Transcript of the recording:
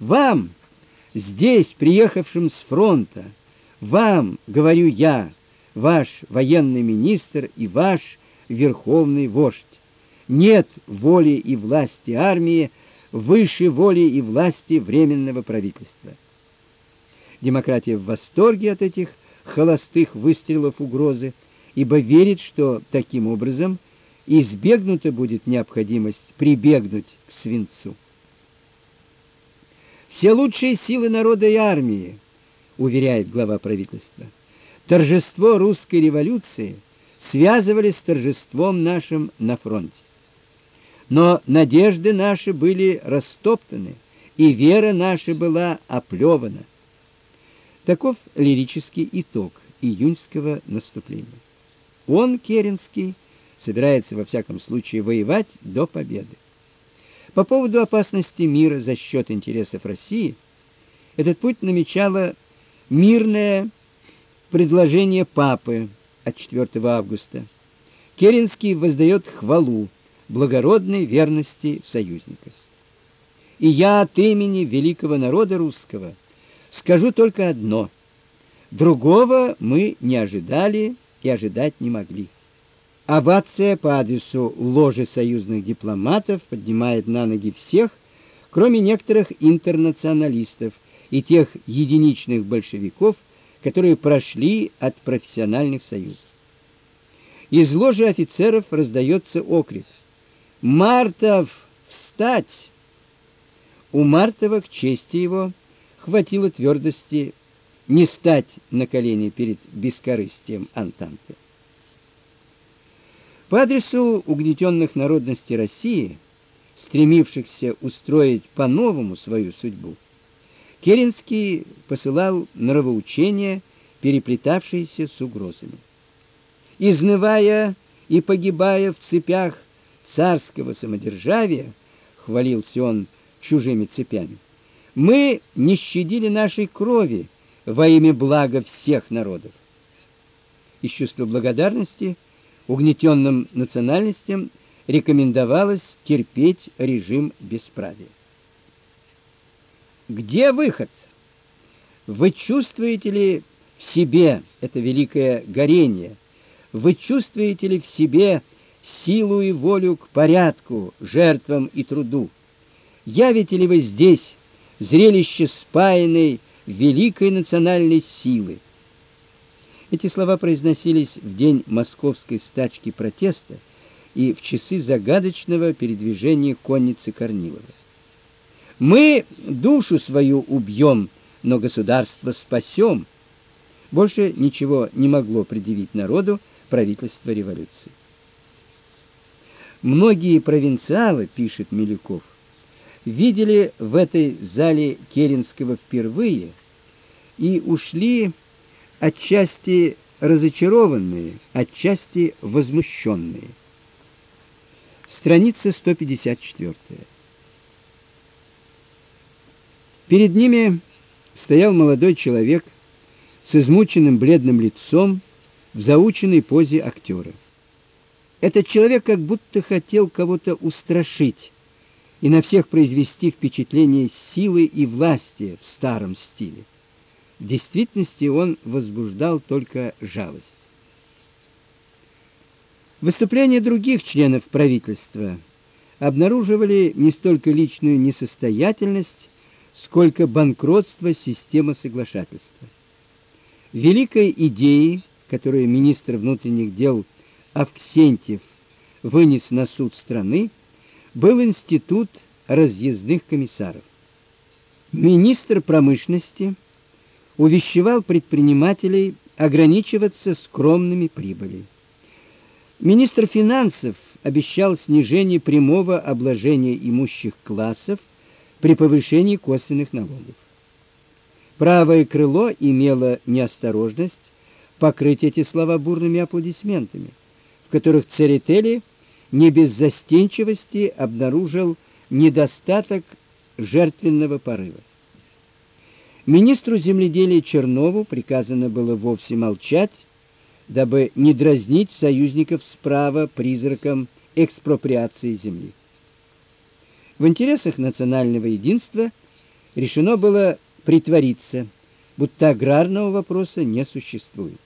Вам, здесь приехавшим с фронта, вам, говорю я, ваш военный министр и ваш верховный вождь. Нет воли и власти армии выше воли и власти временного правительства. Демократия в восторге от этих холостых выстрелов угрозы, ибо верит, что таким образом избегнута будет необходимость прибегнуть к свинцу. Все лучшие силы народа и армии, уверяет глава правительства. Торжество русской революции связывали с торжеством нашим на фронте. Но надежды наши были растоптаны, и вера наша была оплевана. Таков лирический итог июньского наступления. Он, Керенский, собирается во всяком случае воевать до победы. По поводу опасности мира за счет интересов России, этот путь намечало мирное предложение папы от 4 августа. Керенский воздает хвалу благородной верности союзников. И я от имени великого народа русского скажу только одно: другого мы не ожидали и ожидать не могли. Овация по адресу ложи союзных дипломатов поднимает на ноги всех, кроме некоторых интернационалистов и тех единичных большевиков, которые прошли от профессиональных союзов. Из ложи офицеров раздается окрик: "Мартов, встать!" У Мартова к чести его хватило твердости не стать на колени перед бескорыстием Антанты. По адресу угнетенных народностей России, стремившихся устроить по-новому свою судьбу, Керенский посылал нравоучения, переплетавшиеся с угрозами. Изнывая и погибая в цепях царского самодержавия, хвалился он чужими цепями. Мы не щадили нашей крови во имя блага всех народов. Из чувства благодарности угнетенным национальностям рекомендовалось терпеть режим бесправия. Где выход? Вы чувствуете ли в себе это великое горение? Вы чувствуете ли в себе силу и волю к порядку, жертвам и труду? Явите ли вы здесь зрелище спаянной великой национальной силы? Эти слова произносились в день московской стачки протеста и в часы загадочного передвижения конницы Корнилова. Мы душу свою убьем, но государство спасем. Больше ничего не могло предъявить народу правительство революции. Многие провинциалы, пишет Милюков, видели в этой зале Керенского впервые и ушли отчасти разочарованные, отчасти возмущенные. Страница 154. Перед ними стоял молодой человек с измученным бледным лицом в заученной позе актера. Этот человек как будто хотел кого-то устрашить и на всех произвести впечатление силы и власти в старом стиле. В действительности он возбуждал только жалость. Выступления других членов правительства обнаруживали не столько личную несостоятельность, сколько банкротство системы соглашательства. Великой идеей, которую министр внутренних дел Авксентьев вынес на суд страны, был институт разъездных комиссаров. Министр промышленности увещевал предпринимателей ограничиваться скромными прибылями. Министр финансов обещал снижение прямого обложения имущих классов при повышении косвенных налогов. Правое крыло имело неосторожность покрыть эти слова бурными аплодисментами, в которых Церетели не без застенчивости обнаружил недостаток жертвенного порыва. Министру земледелия Чернову приказано было вовсе молчать, дабы не дразнить союзников справа призраком экспроприации земли. В интересах национального единства решено было притвориться, будто аграрного вопроса не существует.